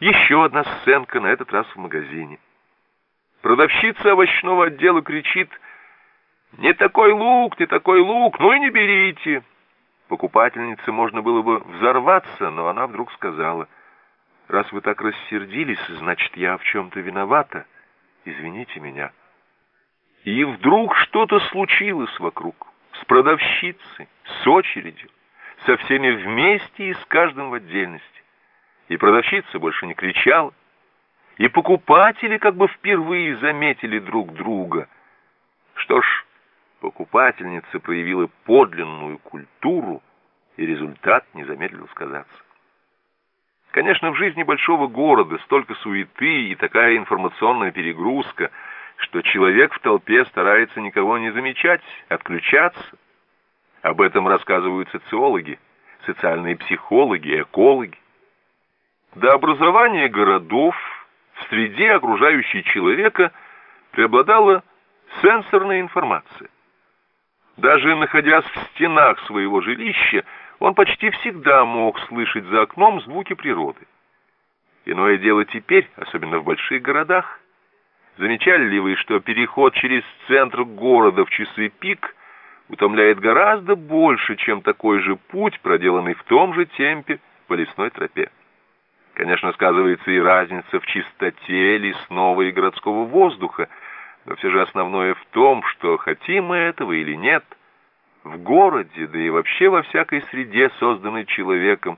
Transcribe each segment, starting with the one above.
Еще одна сценка, на этот раз в магазине. Продавщица овощного отдела кричит «Не такой лук, не такой лук, ну и не берите!» Покупательнице можно было бы взорваться, но она вдруг сказала «Раз вы так рассердились, значит, я в чем-то виновата. Извините меня». И вдруг что-то случилось вокруг, с продавщицей, с очередью, со всеми вместе и с каждым в отдельности и продавщица больше не кричала, и покупатели как бы впервые заметили друг друга. Что ж, покупательница проявила подлинную культуру, и результат не замедлил сказаться. Конечно, в жизни большого города столько суеты и такая информационная перегрузка, что человек в толпе старается никого не замечать, отключаться. Об этом рассказывают социологи, социальные психологи, экологи. До образования городов в среде окружающей человека преобладала сенсорная информация. Даже находясь в стенах своего жилища, он почти всегда мог слышать за окном звуки природы. Иное дело теперь, особенно в больших городах. Замечали ли вы, что переход через центр города в часы пик утомляет гораздо больше, чем такой же путь, проделанный в том же темпе по лесной тропе? Конечно, сказывается и разница в чистоте лесного и городского воздуха, но все же основное в том, что хотим мы этого или нет, в городе, да и вообще во всякой среде, созданной человеком,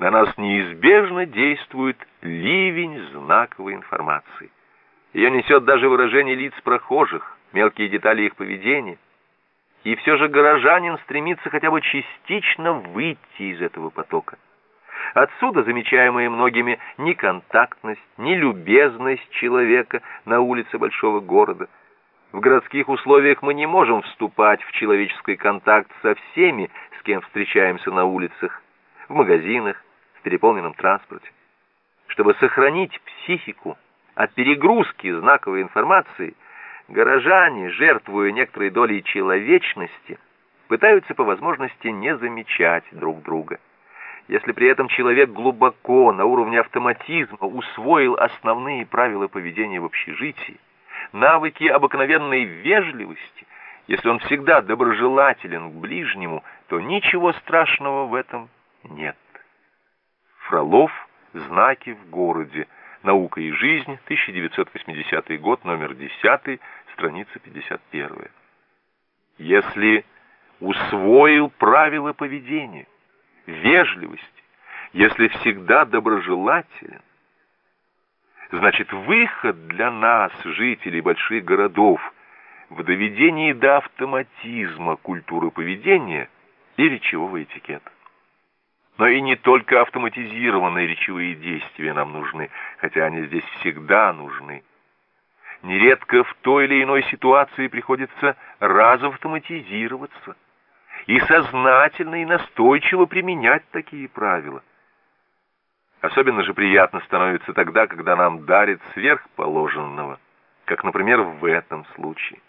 на нас неизбежно действует ливень знаковой информации. Ее несет даже выражение лиц прохожих, мелкие детали их поведения. И все же горожанин стремится хотя бы частично выйти из этого потока. Отсюда замечаемая многими неконтактность, нелюбезность человека на улице большого города. В городских условиях мы не можем вступать в человеческий контакт со всеми, с кем встречаемся на улицах, в магазинах, в переполненном транспорте. Чтобы сохранить психику от перегрузки знаковой информации, горожане, жертвуя некоторой долей человечности, пытаются по возможности не замечать друг друга. Если при этом человек глубоко, на уровне автоматизма, усвоил основные правила поведения в общежитии, навыки обыкновенной вежливости, если он всегда доброжелателен к ближнему, то ничего страшного в этом нет. Фролов «Знаки в городе. Наука и жизнь», 1980 год, номер 10, страница 51. Если усвоил правила поведения, вежливости, если всегда доброжелателен, значит выход для нас, жителей больших городов, в доведении до автоматизма культуры поведения и речевого этикета. Но и не только автоматизированные речевые действия нам нужны, хотя они здесь всегда нужны. Нередко в той или иной ситуации приходится разавтоматизироваться – и сознательно и настойчиво применять такие правила. Особенно же приятно становится тогда, когда нам дарят сверхположенного, как, например, в этом случае.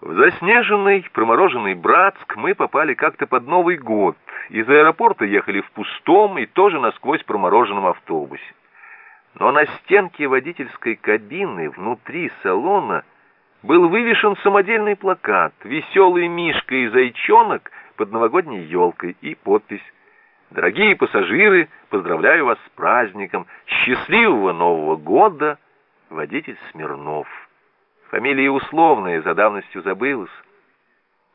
В заснеженный, промороженный Братск мы попали как-то под Новый год. Из аэропорта ехали в пустом и тоже насквозь промороженном автобусе. Но на стенке водительской кабины внутри салона был вывешен самодельный плакат «Веселый Мишка и Зайчонок» под новогодней елкой и подпись «Дорогие пассажиры, поздравляю вас с праздником! Счастливого Нового года! Водитель Смирнов». Фамилия условная, за давностью забылась.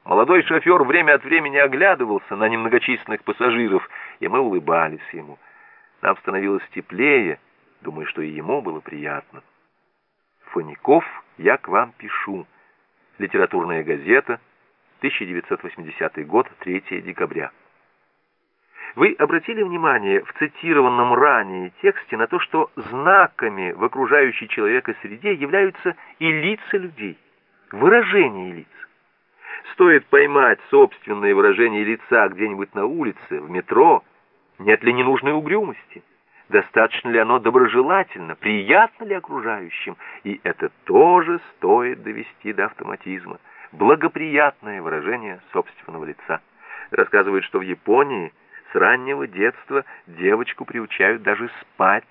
Молодой шофер время от времени оглядывался на немногочисленных пассажиров, и мы улыбались ему. Нам становилось теплее, думаю, что и ему было приятно. Фоников «Я к вам пишу». Литературная газета, 1980 год, 3 декабря. Вы обратили внимание в цитированном ранее тексте на то, что знаками в окружающей человека среде являются и лица людей, выражения лиц. Стоит поймать собственное выражение лица где-нибудь на улице, в метро, нет ли ненужной угрюмости? Достаточно ли оно доброжелательно, приятно ли окружающим, и это тоже стоит довести до автоматизма. Благоприятное выражение собственного лица. Рассказывают, что в Японии С раннего детства девочку приучают даже спать